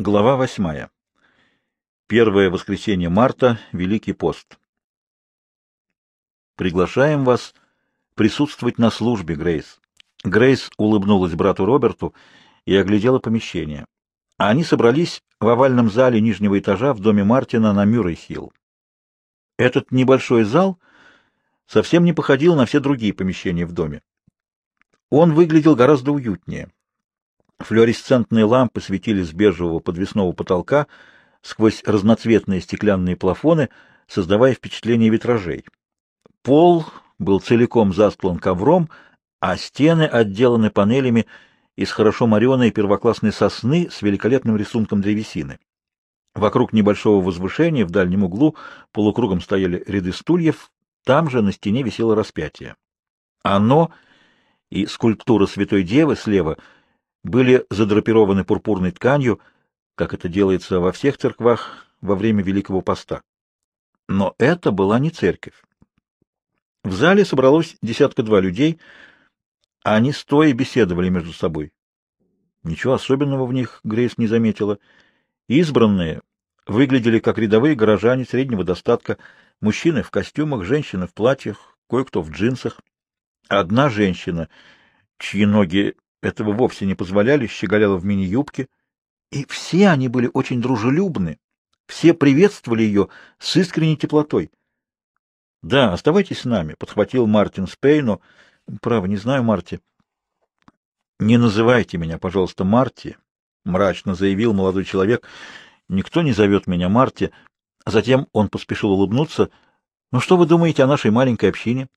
Глава восьмая. Первое воскресенье марта, Великий пост. Приглашаем вас присутствовать на службе, Грейс. Грейс улыбнулась брату Роберту и оглядела помещение. Они собрались в овальном зале нижнего этажа в доме Мартина на Мюррей-Хилл. Этот небольшой зал совсем не походил на все другие помещения в доме. Он выглядел гораздо уютнее. Флуоресцентные лампы светили с бежевого подвесного потолка сквозь разноцветные стеклянные плафоны, создавая впечатление витражей. Пол был целиком застлан ковром, а стены отделаны панелями из хорошо мореной первоклассной сосны с великолепным рисунком древесины. Вокруг небольшого возвышения в дальнем углу полукругом стояли ряды стульев, там же на стене висело распятие. Оно и скульптура Святой Девы слева — были задрапированы пурпурной тканью, как это делается во всех церквах во время Великого Поста. Но это была не церковь. В зале собралось десятка-два людей, а они стоя беседовали между собой. Ничего особенного в них Грейс не заметила. Избранные выглядели как рядовые горожане среднего достатка, мужчины в костюмах, женщины в платьях, кое-кто в джинсах. Одна женщина, чьи ноги этого вовсе не позволяли, щеголяла в мини-юбке. И все они были очень дружелюбны, все приветствовали ее с искренней теплотой. — Да, оставайтесь с нами, — подхватил Мартин Спейну. — Право, не знаю, Марти. — Не называйте меня, пожалуйста, Марти, — мрачно заявил молодой человек. — Никто не зовет меня Марти. Затем он поспешил улыбнуться. — Ну что вы думаете о нашей маленькой общине?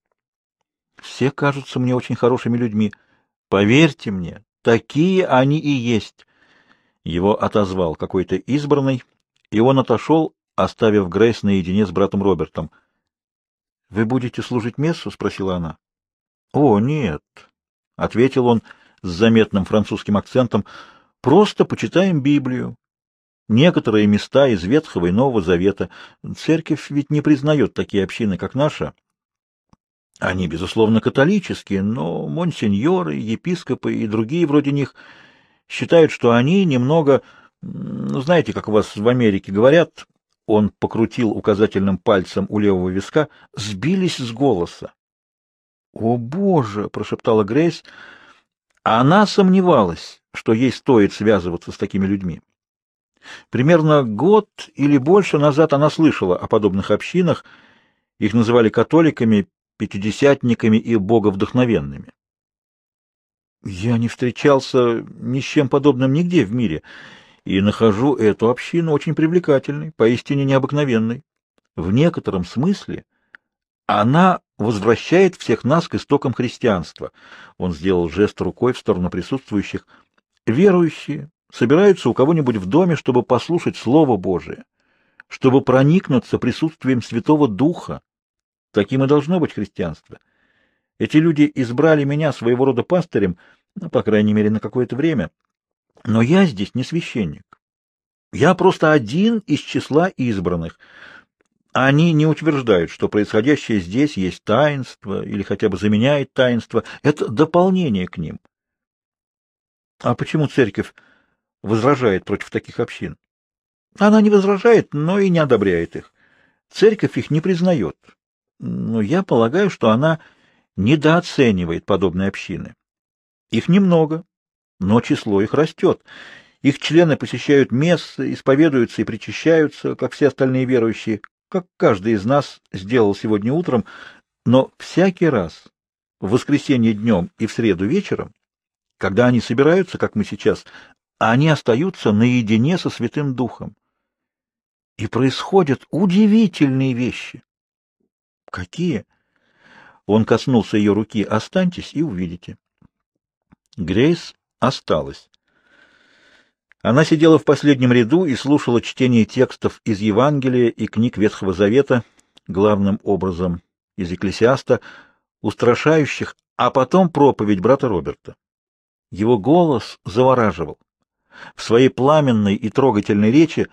— Все кажутся мне очень хорошими людьми. — Поверьте мне, такие они и есть. Его отозвал какой-то избранный, и он отошел, оставив Грейс наедине с братом Робертом. — Вы будете служить мессу? — спросила она. — О, нет, — ответил он с заметным французским акцентом, — просто почитаем Библию. Некоторые места из Ветхого и Нового Завета. Церковь ведь не признает такие общины, как наша. Они, безусловно, католические, но монсеньоры, епископы и другие вроде них считают, что они немного, ну, знаете, как у вас в Америке говорят, он покрутил указательным пальцем у левого виска, сбились с голоса. «О, Боже!» — прошептала Грейс. Она сомневалась, что ей стоит связываться с такими людьми. Примерно год или больше назад она слышала о подобных общинах, их называли католиками, пятидесятниками и боговдохновенными. Я не встречался ни с чем подобным нигде в мире и нахожу эту общину очень привлекательной, поистине необыкновенной. В некотором смысле она возвращает всех нас к истокам христианства. Он сделал жест рукой в сторону присутствующих. Верующие собираются у кого-нибудь в доме, чтобы послушать Слово Божие, чтобы проникнуться присутствием Святого Духа, Таким и должно быть христианство. Эти люди избрали меня своего рода пастырем, ну, по крайней мере, на какое-то время. Но я здесь не священник. Я просто один из числа избранных. Они не утверждают, что происходящее здесь есть таинство или хотя бы заменяет таинство. Это дополнение к ним. А почему церковь возражает против таких общин? Она не возражает, но и не одобряет их. Церковь их не признает но я полагаю, что она недооценивает подобные общины. Их немного, но число их растет. Их члены посещают мессы, исповедуются и причащаются, как все остальные верующие, как каждый из нас сделал сегодня утром, но всякий раз в воскресенье днем и в среду вечером, когда они собираются, как мы сейчас, они остаются наедине со Святым Духом. И происходят удивительные вещи. «Какие?» Он коснулся ее руки. «Останьтесь и увидите». Грейс осталась. Она сидела в последнем ряду и слушала чтение текстов из Евангелия и книг Ветхого Завета, главным образом из Экклесиаста, устрашающих, а потом проповедь брата Роберта. Его голос завораживал. В своей пламенной и трогательной речи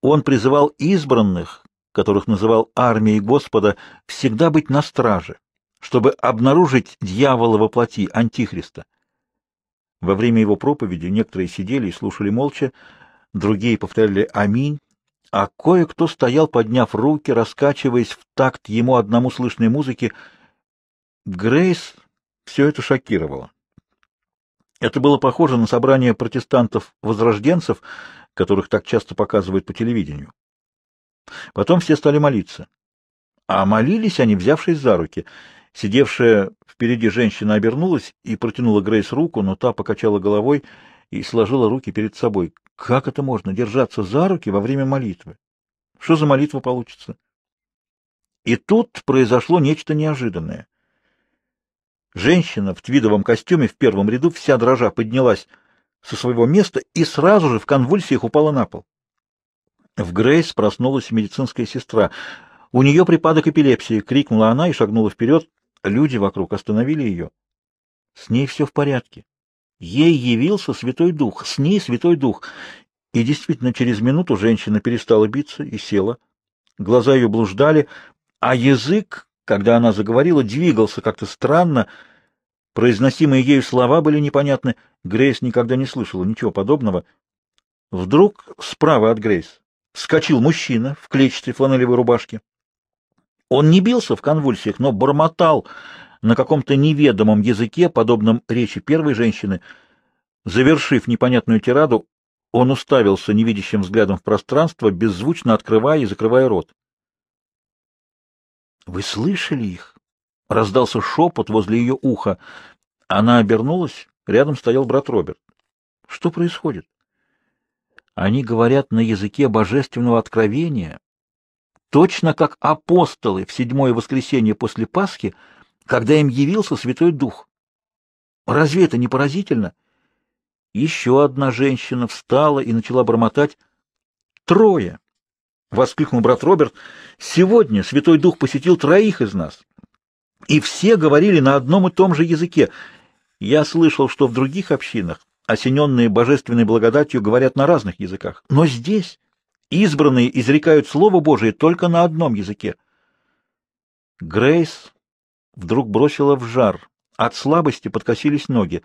он призывал избранных которых называл армией Господа, всегда быть на страже, чтобы обнаружить дьявола во плоти, Антихриста. Во время его проповеди некоторые сидели и слушали молча, другие повторяли «Аминь», а кое-кто стоял, подняв руки, раскачиваясь в такт ему одному слышной музыке. Грейс все это шокировало. Это было похоже на собрание протестантов-возрожденцев, которых так часто показывают по телевидению. Потом все стали молиться. А молились они, взявшись за руки. Сидевшая впереди женщина обернулась и протянула Грейс руку, но та покачала головой и сложила руки перед собой. Как это можно держаться за руки во время молитвы? Что за молитва получится? И тут произошло нечто неожиданное. Женщина в твидовом костюме в первом ряду вся дрожа поднялась со своего места и сразу же в конвульсиях упала на пол. В Грейс проснулась медицинская сестра. У нее припадок эпилепсии. Крикнула она и шагнула вперед. Люди вокруг остановили ее. С ней все в порядке. Ей явился Святой Дух. С ней Святой Дух. И действительно, через минуту женщина перестала биться и села. Глаза ее блуждали, а язык, когда она заговорила, двигался как-то странно. Произносимые ею слова были непонятны. Грейс никогда не слышала ничего подобного. Вдруг справа от Грейс вскочил мужчина в клетчатой фланелевой рубашке. Он не бился в конвульсиях, но бормотал на каком-то неведомом языке, подобном речи первой женщины. Завершив непонятную тираду, он уставился невидящим взглядом в пространство, беззвучно открывая и закрывая рот. «Вы слышали их?» — раздался шепот возле ее уха. Она обернулась, рядом стоял брат Роберт. «Что происходит?» Они говорят на языке божественного откровения, точно как апостолы в седьмое воскресенье после Пасхи, когда им явился Святой Дух. Разве это не поразительно? Еще одна женщина встала и начала бормотать «Трое!» — воскликнул брат Роберт. «Сегодня Святой Дух посетил троих из нас, и все говорили на одном и том же языке. Я слышал, что в других общинах осененные божественной благодатью, говорят на разных языках. Но здесь избранные изрекают Слово Божие только на одном языке. Грейс вдруг бросила в жар. От слабости подкосились ноги.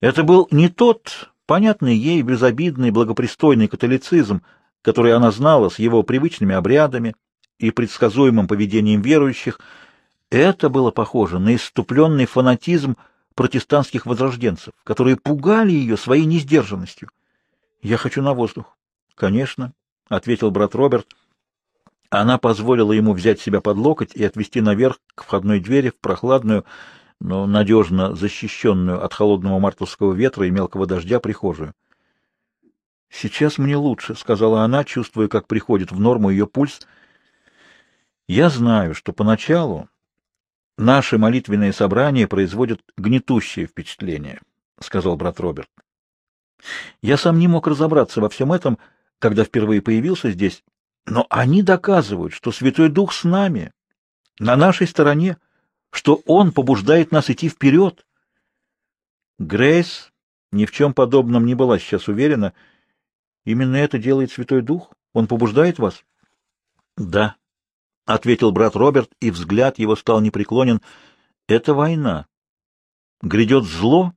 Это был не тот понятный ей безобидный благопристойный католицизм, который она знала с его привычными обрядами и предсказуемым поведением верующих. Это было похоже на иступленный фанатизм, протестантских возрожденцев, которые пугали ее своей несдержанностью. «Я хочу на воздух». «Конечно», — ответил брат Роберт. Она позволила ему взять себя под локоть и отвести наверх к входной двери в прохладную, но надежно защищенную от холодного мартовского ветра и мелкого дождя прихожую. «Сейчас мне лучше», — сказала она, чувствуя, как приходит в норму ее пульс. «Я знаю, что поначалу «Наши молитвенные собрания производят гнетущее впечатление», — сказал брат Роберт. «Я сам не мог разобраться во всем этом, когда впервые появился здесь, но они доказывают, что Святой Дух с нами, на нашей стороне, что Он побуждает нас идти вперед». Грейс ни в чем подобном не была сейчас уверена. «Именно это делает Святой Дух? Он побуждает вас?» «Да», — ответил брат Роберт, и взгляд его стал непреклонен. — Это война. Грядет зло,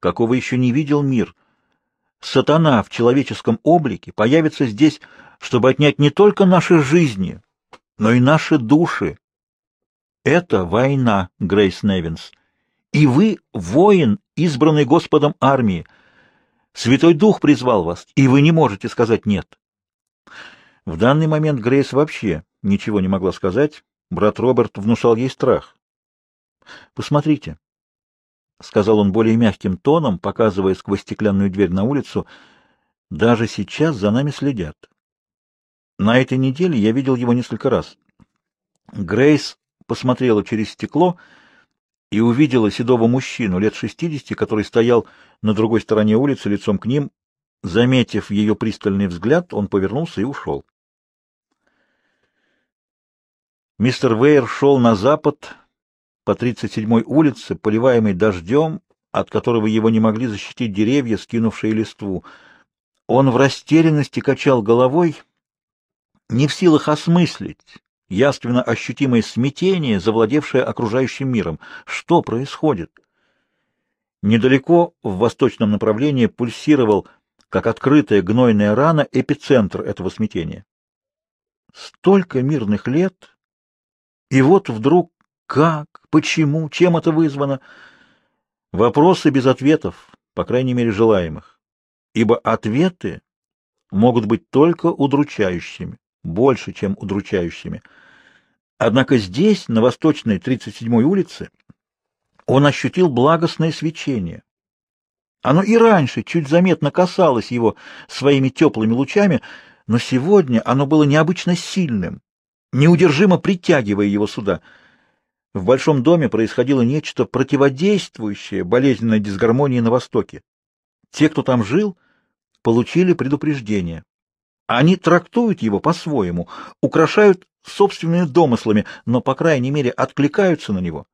какого еще не видел мир. Сатана в человеческом облике появится здесь, чтобы отнять не только наши жизни, но и наши души. Это война, Грейс Невинс, и вы воин, избранный Господом армии. Святой Дух призвал вас, и вы не можете сказать «нет». В данный момент Грейс вообще ничего не могла сказать, брат Роберт внушал ей страх. «Посмотрите», — сказал он более мягким тоном, показывая сквозь стеклянную дверь на улицу, — «даже сейчас за нами следят. На этой неделе я видел его несколько раз». Грейс посмотрела через стекло и увидела седого мужчину лет шестидесяти, который стоял на другой стороне улицы лицом к ним. Заметив ее пристальный взгляд, он повернулся и ушел. Мистер Вейер шел на запад по 37-й улице, поливаемой дождем, от которого его не могли защитить деревья, скинувшие листву. Он в растерянности качал головой, не в силах осмыслить явственно ощутимое смятение, завладевшее окружающим миром. Что происходит? Недалеко, в восточном направлении, пульсировал, как открытая гнойная рана, эпицентр этого смятения. Столько мирных лет и вот вдруг как, почему, чем это вызвано? Вопросы без ответов, по крайней мере желаемых. Ибо ответы могут быть только удручающими, больше, чем удручающими. Однако здесь, на восточной 37-й улице, он ощутил благостное свечение. Оно и раньше чуть заметно касалось его своими теплыми лучами, но сегодня оно было необычно сильным, неудержимо притягивая его сюда. В Большом доме происходило нечто противодействующее болезненной дисгармонии на Востоке. Те, кто там жил, получили предупреждение. Они трактуют его по-своему, украшают собственными домыслами, но, по крайней мере, откликаются на него.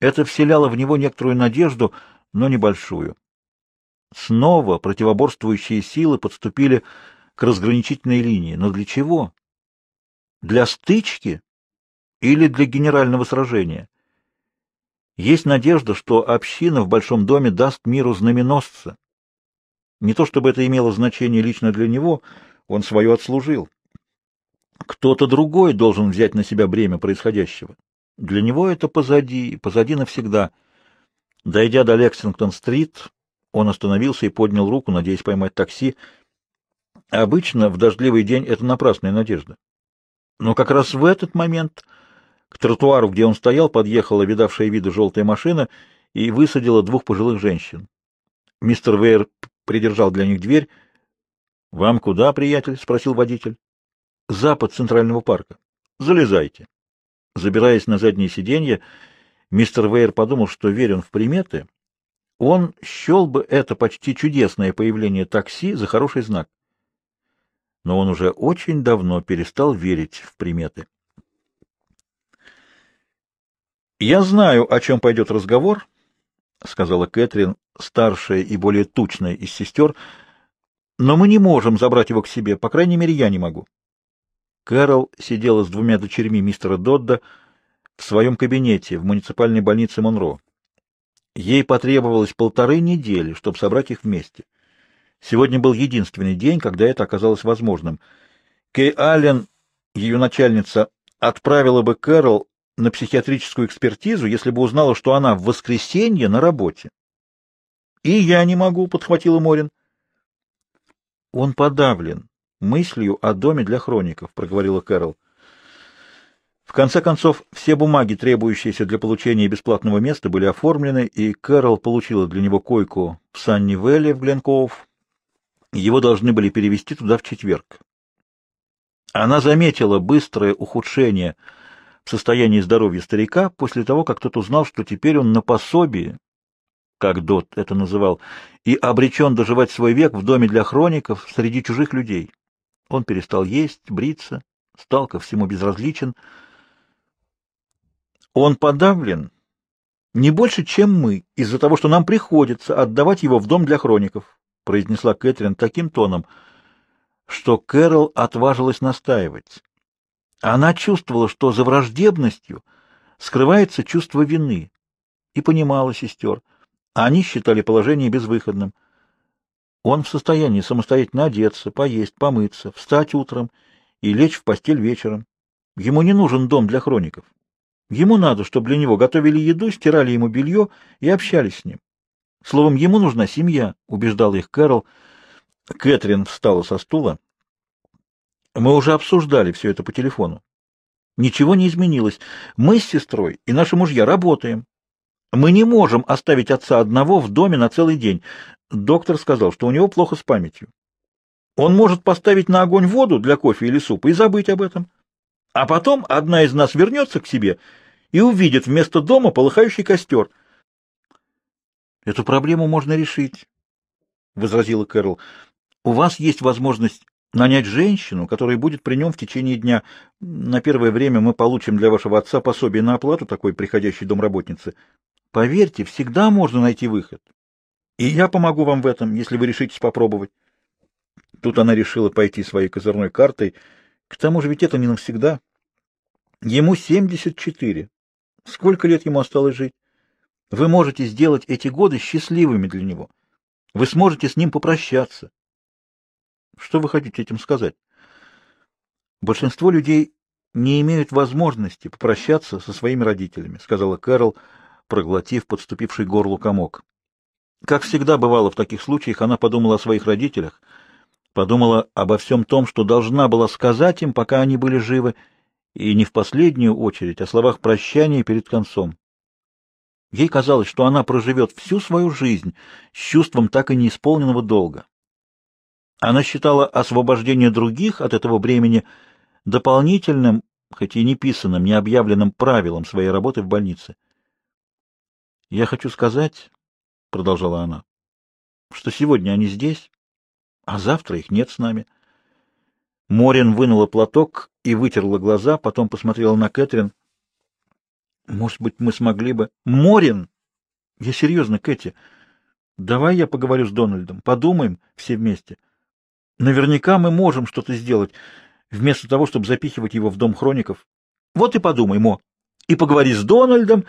Это вселяло в него некоторую надежду, но небольшую. Снова противоборствующие силы подступили к разграничительной линии. Но для чего? Для стычки или для генерального сражения? Есть надежда, что община в Большом доме даст миру знаменосца. Не то чтобы это имело значение лично для него, он свое отслужил. Кто-то другой должен взять на себя бремя происходящего. Для него это позади, позади навсегда. Дойдя до Лексингтон-стрит, он остановился и поднял руку, надеясь поймать такси. Обычно в дождливый день это напрасная надежда. Но как раз в этот момент к тротуару, где он стоял, подъехала видавшая виды желтая машина и высадила двух пожилых женщин. Мистер Вейер придержал для них дверь. — Вам куда, приятель? — спросил водитель. — Запад Центрального парка. — Залезайте. Забираясь на заднее сиденье, мистер Вейер подумал, что верен в приметы. Он счел бы это почти чудесное появление такси за хороший знак но он уже очень давно перестал верить в приметы. «Я знаю, о чем пойдет разговор», — сказала Кэтрин, старшая и более тучная из сестер, — «но мы не можем забрать его к себе, по крайней мере, я не могу». Кэрол сидела с двумя дочерьми мистера Додда в своем кабинете в муниципальной больнице Монро. Ей потребовалось полторы недели, чтобы собрать их вместе. Сегодня был единственный день, когда это оказалось возможным. Кей Аллен, ее начальница, отправила бы Кэрол на психиатрическую экспертизу, если бы узнала, что она в воскресенье на работе. «И я не могу», — подхватила Морин. «Он подавлен мыслью о доме для хроников», — проговорила Кэрол. В конце концов, все бумаги, требующиеся для получения бесплатного места, были оформлены, и Кэрол получила для него койку в Санни-Вэлле в Гленкоуф, его должны были перевести туда в четверг. Она заметила быстрое ухудшение в состоянии здоровья старика после того, как тот узнал, что теперь он на пособии, как Дот это называл, и обречен доживать свой век в доме для хроников среди чужих людей. Он перестал есть, бриться, стал ко всему безразличен. Он подавлен не больше, чем мы, из-за того, что нам приходится отдавать его в дом для хроников, — произнесла Кэтрин таким тоном, что Кэрол отважилась настаивать. Она чувствовала, что за враждебностью скрывается чувство вины, и понимала сестер. Они считали положение безвыходным. Он в состоянии самостоятельно одеться, поесть, помыться, встать утром и лечь в постель вечером. Ему не нужен дом для хроников. Ему надо, чтобы для него готовили еду, стирали ему белье и общались с ним. Словом, ему нужна семья, убеждал их Кэрол. Кэтрин встала со стула. Мы уже обсуждали все это по телефону. Ничего не изменилось. Мы с сестрой и наши мужья работаем. Мы не можем оставить отца одного в доме на целый день. Доктор сказал, что у него плохо с памятью. Он может поставить на огонь воду для кофе или супа и забыть об этом. А потом одна из нас вернется к себе и увидит вместо дома полыхающий костер — Эту проблему можно решить, — возразила Кэрол. У вас есть возможность нанять женщину, которая будет при нем в течение дня. На первое время мы получим для вашего отца пособие на оплату такой приходящей домработницы. Поверьте, всегда можно найти выход. И я помогу вам в этом, если вы решитесь попробовать. Тут она решила пойти своей козырной картой. К тому же ведь это не навсегда. Ему 74. Сколько лет ему осталось жить? Вы можете сделать эти годы счастливыми для него. Вы сможете с ним попрощаться. Что вы хотите этим сказать? Большинство людей не имеют возможности попрощаться со своими родителями, сказала Кэрол, проглотив подступивший горлу комок. Как всегда бывало в таких случаях, она подумала о своих родителях, подумала обо всем том, что должна была сказать им, пока они были живы, и не в последнюю очередь о словах прощания перед концом. Ей казалось, что она проживет всю свою жизнь с чувством так и неисполненного долга. Она считала освобождение других от этого бремени дополнительным, хоть и неписанным, необъявленным правилом своей работы в больнице. «Я хочу сказать», — продолжала она, — «что сегодня они здесь, а завтра их нет с нами». Морин вынула платок и вытерла глаза, потом посмотрела на Кэтрин — может быть, мы смогли бы... Морин! Я серьезно, Кэти. Давай я поговорю с Дональдом. Подумаем все вместе. Наверняка мы можем что-то сделать, вместо того, чтобы запихивать его в дом хроников. Вот и подумай, Мо. И поговори с Дональдом.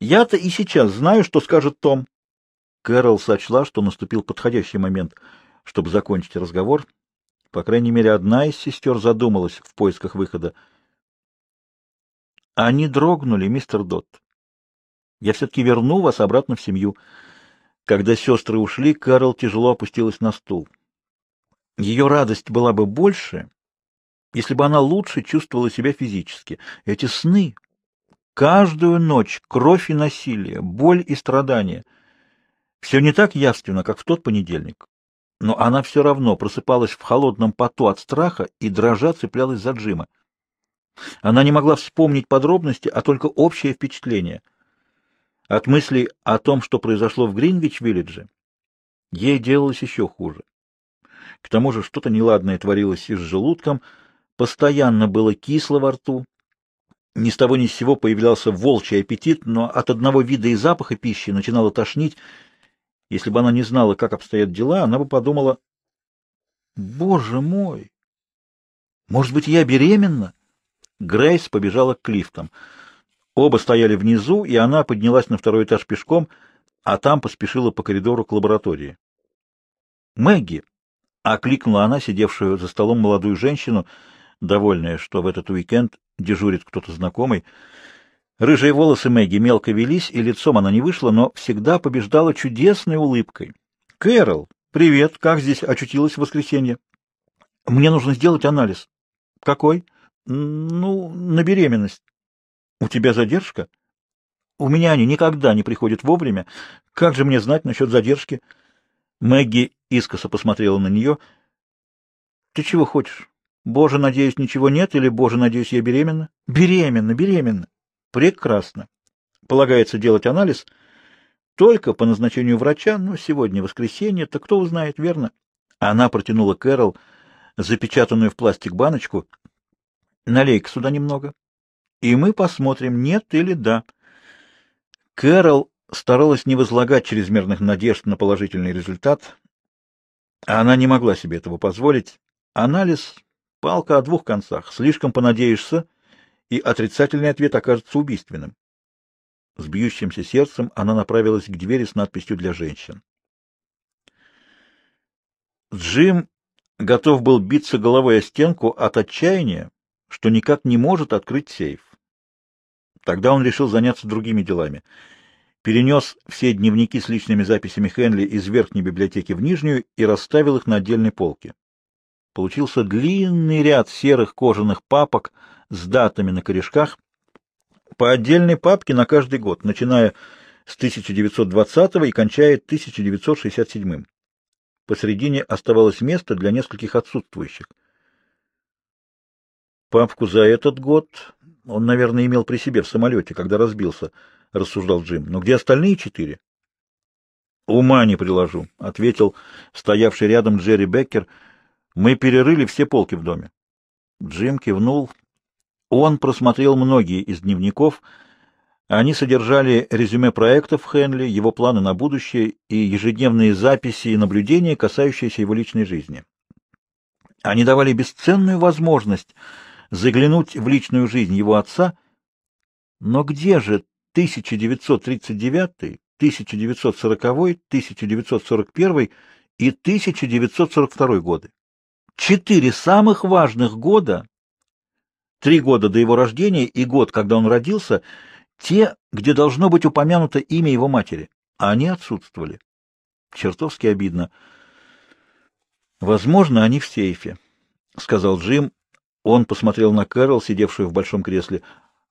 Я-то и сейчас знаю, что скажет Том. Кэрол сочла, что наступил подходящий момент, чтобы закончить разговор. По крайней мере, одна из сестер задумалась в поисках выхода. Они дрогнули, мистер Дот. Я все-таки верну вас обратно в семью. Когда сестры ушли, Карл тяжело опустилась на стул. Ее радость была бы больше, если бы она лучше чувствовала себя физически. Эти сны, каждую ночь кровь и насилие, боль и страдания. Все не так явственно, как в тот понедельник. Но она все равно просыпалась в холодном поту от страха и дрожа цеплялась за Джима. Она не могла вспомнить подробности, а только общее впечатление. От мыслей о том, что произошло в Гринвич-виллидже, ей делалось еще хуже. К тому же что-то неладное творилось и с желудком, постоянно было кисло во рту. Ни с того ни с сего появлялся волчий аппетит, но от одного вида и запаха пищи начинало тошнить. Если бы она не знала, как обстоят дела, она бы подумала, «Боже мой! Может быть, я беременна?» Грейс побежала к лифтам. Оба стояли внизу, и она поднялась на второй этаж пешком, а там поспешила по коридору к лаборатории. «Мэгги!» — окликнула она, сидевшую за столом молодую женщину, довольная, что в этот уикенд дежурит кто-то знакомый. Рыжие волосы Мэгги мелко велись, и лицом она не вышла, но всегда побеждала чудесной улыбкой. «Кэрол, привет! Как здесь очутилась в воскресенье?» «Мне нужно сделать анализ». «Какой?» Ну, на беременность. У тебя задержка? У меня они никогда не приходят вовремя. Как же мне знать насчет задержки? Мэгги искоса посмотрела на нее. Ты чего хочешь? Боже, надеюсь, ничего нет, или Боже, надеюсь, я беременна? Беременна, беременна. Прекрасно. Полагается делать анализ только по назначению врача, но сегодня воскресенье, так кто узнает, верно? Она протянула Кэрол запечатанную в пластик баночку — Налей-ка сюда немного, и мы посмотрим, нет или да. Кэрол старалась не возлагать чрезмерных надежд на положительный результат. а Она не могла себе этого позволить. Анализ — палка о двух концах. Слишком понадеешься, и отрицательный ответ окажется убийственным. С бьющимся сердцем она направилась к двери с надписью «Для женщин». Джим готов был биться головой о стенку от отчаяния что никак не может открыть сейф. Тогда он решил заняться другими делами. Перенес все дневники с личными записями Хенли из верхней библиотеки в нижнюю и расставил их на отдельной полке. Получился длинный ряд серых кожаных папок с датами на корешках, по отдельной папке на каждый год, начиная с 1920 и кончая 1967. Посередине оставалось место для нескольких отсутствующих — папку за этот год он, наверное, имел при себе в самолете, когда разбился, — рассуждал Джим. Но где остальные четыре? — Ума не приложу, — ответил стоявший рядом Джерри Беккер. — Мы перерыли все полки в доме. Джим кивнул. Он просмотрел многие из дневников. Они содержали резюме проектов Хенли, его планы на будущее и ежедневные записи и наблюдения, касающиеся его личной жизни. Они давали бесценную возможность заглянуть в личную жизнь его отца. Но где же 1939, 1940, 1941 и 1942 годы? Четыре самых важных года, три года до его рождения и год, когда он родился, те, где должно быть упомянуто имя его матери, а они отсутствовали. Чертовски обидно. Возможно, они в сейфе, сказал Джим, он посмотрел на Кэрол, сидевшую в большом кресле.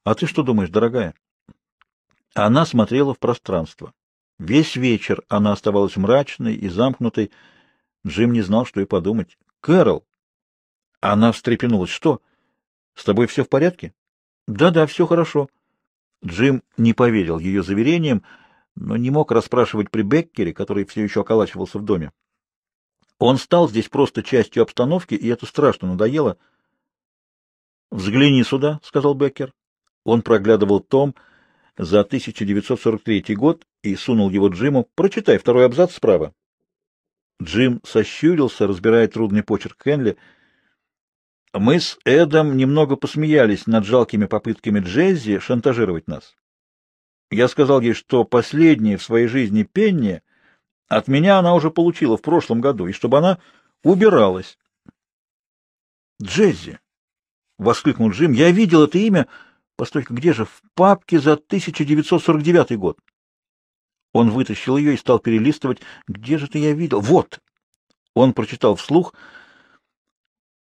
«А ты что думаешь, дорогая?» Она смотрела в пространство. Весь вечер она оставалась мрачной и замкнутой. Джим не знал, что и подумать. «Кэрол!» Она встрепенулась. «Что? С тобой все в порядке?» «Да-да, все хорошо». Джим не поверил ее заверениям, но не мог расспрашивать при Беккере, который все еще околачивался в доме. Он стал здесь просто частью обстановки, и это страшно надоело — «Взгляни сюда», — сказал Беккер. Он проглядывал том за 1943 год и сунул его Джиму. «Прочитай второй абзац справа». Джим сощурился, разбирая трудный почерк Хенли. «Мы с Эдом немного посмеялись над жалкими попытками Джеззи шантажировать нас. Я сказал ей, что последнее в своей жизни пенни от меня она уже получила в прошлом году, и чтобы она убиралась». «Джеззи!» — воскликнул Джим. — Я видел это имя. Постойка, где же? В папке за 1949 год. Он вытащил ее и стал перелистывать. Где же ты я видел? Вот! Он прочитал вслух.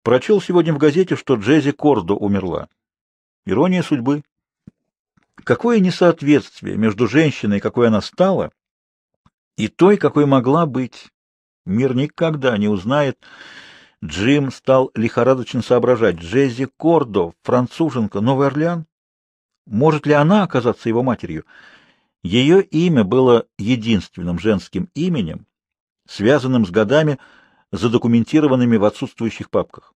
Прочел сегодня в газете, что Джези Кордо умерла. Ирония судьбы. Какое несоответствие между женщиной, какой она стала, и той, какой могла быть. Мир никогда не узнает, Джим стал лихорадочно соображать. Джези Кордо, француженка, Новый Орлеан? Может ли она оказаться его матерью? Ее имя было единственным женским именем, связанным с годами, задокументированными в отсутствующих папках.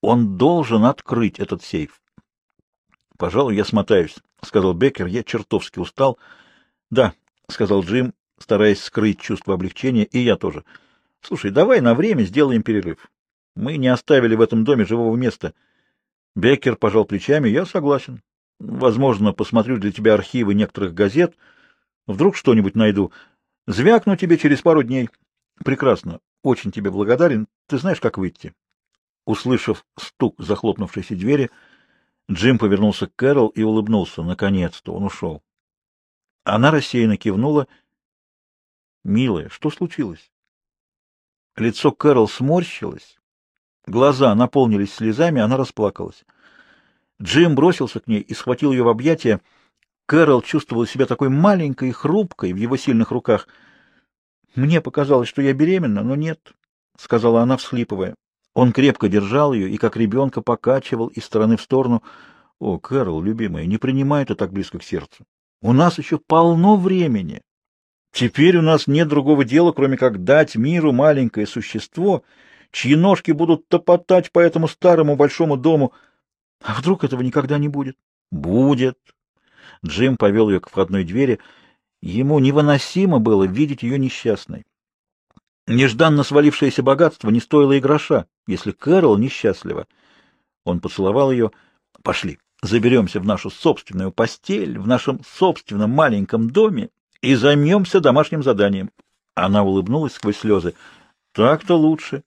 Он должен открыть этот сейф. «Пожалуй, я смотаюсь», — сказал Беккер. «Я чертовски устал». «Да», — сказал Джим, стараясь скрыть чувство облегчения, — «и я тоже». «Слушай, давай на время сделаем перерыв. Мы не оставили в этом доме живого места. Беккер пожал плечами. Я согласен. Возможно, посмотрю для тебя архивы некоторых газет. Вдруг что-нибудь найду. Звякну тебе через пару дней. Прекрасно. Очень тебе благодарен. Ты знаешь, как выйти. Услышав стук захлопнувшейся двери, Джим повернулся к Кэрол и улыбнулся. Наконец-то он ушел. Она рассеянно кивнула. «Милая, что случилось?» Лицо Кэрол сморщилось, Глаза наполнились слезами, она расплакалась. Джим бросился к ней и схватил ее в объятия. Кэрол чувствовал себя такой маленькой и хрупкой в его сильных руках. «Мне показалось, что я беременна, но нет», — сказала она, всхлипывая. Он крепко держал ее и, как ребенка, покачивал из стороны в сторону. «О, Кэрол, любимая, не принимай это так близко к сердцу. У нас еще полно времени. Теперь у нас нет другого дела, кроме как дать миру маленькое существо — чьи ножки будут топотать по этому старому большому дому. А вдруг этого никогда не будет? Будет. Джим повел ее к входной двери. Ему невыносимо было видеть ее несчастной. Нежданно свалившееся богатство не стоило и гроша, если Кэрол несчастлива. Он поцеловал ее. «Пошли, заберемся в нашу собственную постель, в нашем собственном маленьком доме и займемся домашним заданием». Она улыбнулась сквозь слезы. «Так-то лучше».